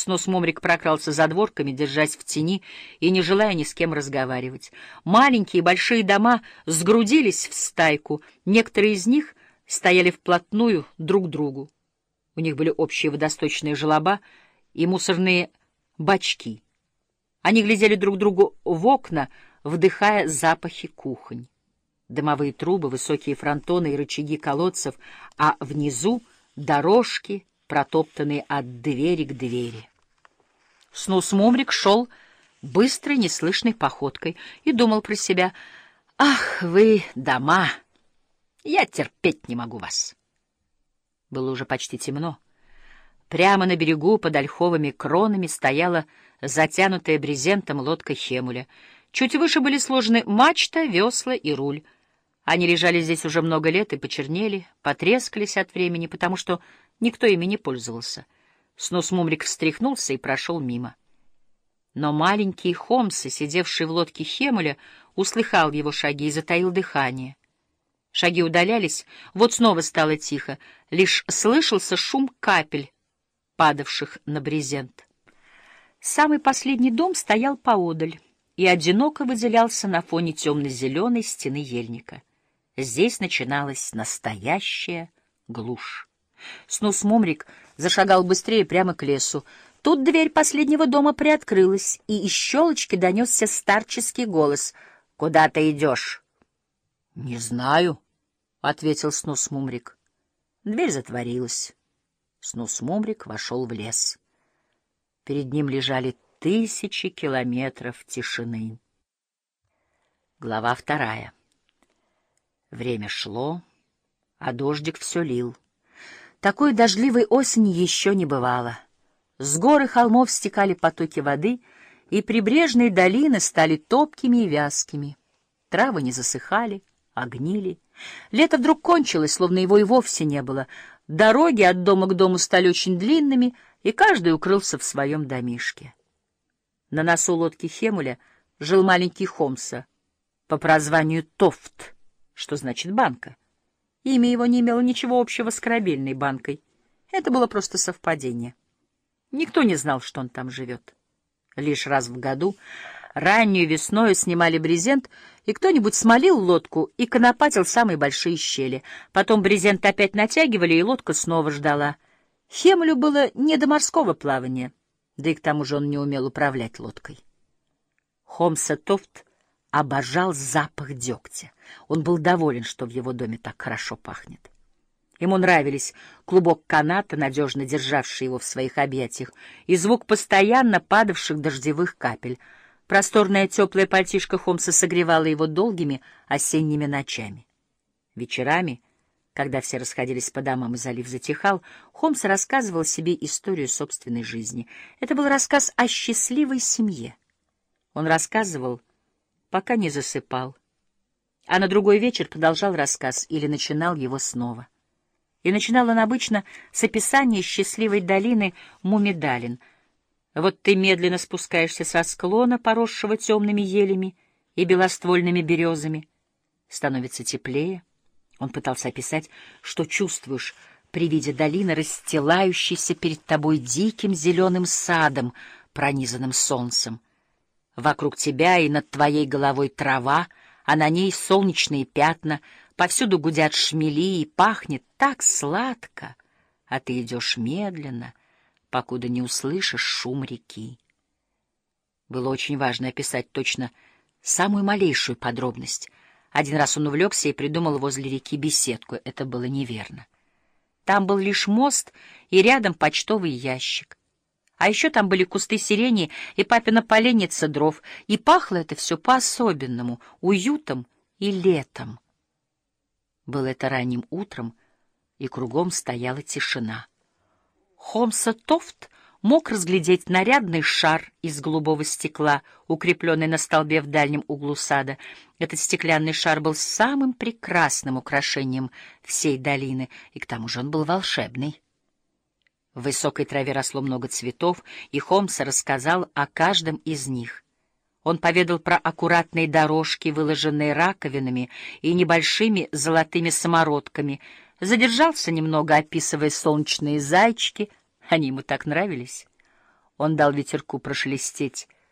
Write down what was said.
Снос Момрик прокрался за дворками, держась в тени и не желая ни с кем разговаривать. Маленькие и большие дома сгрудились в стайку, некоторые из них стояли вплотную друг к другу. У них были общие водосточные желоба и мусорные бачки. Они глядели друг другу в окна, вдыхая запахи кухонь. Дымовые трубы, высокие фронтоны и рычаги колодцев, а внизу — дорожки — протоптанный от двери к двери. Снус Мумрик шел быстрой, неслышной походкой и думал про себя, «Ах, вы, дома! Я терпеть не могу вас!» Было уже почти темно. Прямо на берегу под ольховыми кронами стояла затянутая брезентом лодка Хемуля. Чуть выше были сложены мачта, весла и руль. Они лежали здесь уже много лет и почернели, потрескались от времени, потому что Никто ими не пользовался. Снос Мумрик встряхнулся и прошел мимо. Но маленький Хомс, сидевший в лодке Хемуля, услыхал его шаги и затаил дыхание. Шаги удалялись, вот снова стало тихо, лишь слышался шум капель, падавших на брезент. Самый последний дом стоял поодаль и одиноко выделялся на фоне темно-зеленой стены ельника. Здесь начиналась настоящая глушь. Снус Мумрик зашагал быстрее прямо к лесу. Тут дверь последнего дома приоткрылась, и из щелочки донесся старческий голос. — Куда ты идешь? — Не знаю, — ответил Снус Мумрик. Дверь затворилась. Снус Мумрик вошел в лес. Перед ним лежали тысячи километров тишины. Глава вторая. Время шло, а дождик все лил. Такой дождливой осени еще не бывало. С гор и холмов стекали потоки воды, и прибрежные долины стали топкими и вязкими. Травы не засыхали, а гнили. Лето вдруг кончилось, словно его и вовсе не было. Дороги от дома к дому стали очень длинными, и каждый укрылся в своем домишке. На носу лодки Хемуля жил маленький Хомса по прозванию Тофт, что значит банка. Имя его не имело ничего общего с корабельной банкой. Это было просто совпадение. Никто не знал, что он там живет. Лишь раз в году, раннюю весною, снимали брезент, и кто-нибудь смолил лодку и конопатил самые большие щели. Потом брезент опять натягивали, и лодка снова ждала. Хемлю было не до морского плавания, да и к тому же он не умел управлять лодкой. Хомса Тофт обожал запах дегтя. Он был доволен, что в его доме так хорошо пахнет. Ему нравились клубок каната, надежно державший его в своих объятиях, и звук постоянно падавших дождевых капель. Просторная теплая пальтишка Холмса согревала его долгими осенними ночами. Вечерами, когда все расходились по домам и залив затихал, Холмс рассказывал себе историю собственной жизни. Это был рассказ о счастливой семье. Он рассказывал пока не засыпал. А на другой вечер продолжал рассказ или начинал его снова. И начинал он обычно с описания счастливой долины Мумидалин. Вот ты медленно спускаешься со склона, поросшего темными елями и белоствольными березами. Становится теплее. Он пытался описать, что чувствуешь при виде долины, расстилающейся перед тобой диким зеленым садом, пронизанным солнцем. Вокруг тебя и над твоей головой трава, а на ней солнечные пятна, повсюду гудят шмели и пахнет так сладко, а ты идешь медленно, покуда не услышишь шум реки. Было очень важно описать точно самую малейшую подробность. Один раз он увлекся и придумал возле реки беседку. Это было неверно. Там был лишь мост и рядом почтовый ящик. А еще там были кусты сирени и папина поленница дров, и пахло это все по-особенному, уютом и летом. Было это ранним утром, и кругом стояла тишина. Хомса Тофт мог разглядеть нарядный шар из голубого стекла, укрепленный на столбе в дальнем углу сада. Этот стеклянный шар был самым прекрасным украшением всей долины, и к тому же он был волшебный. В высокой траве росло много цветов, и Холмс рассказал о каждом из них. Он поведал про аккуратные дорожки, выложенные раковинами и небольшими золотыми самородками, задержался немного, описывая солнечные зайчики, они ему так нравились. Он дал ветерку прошелестеть.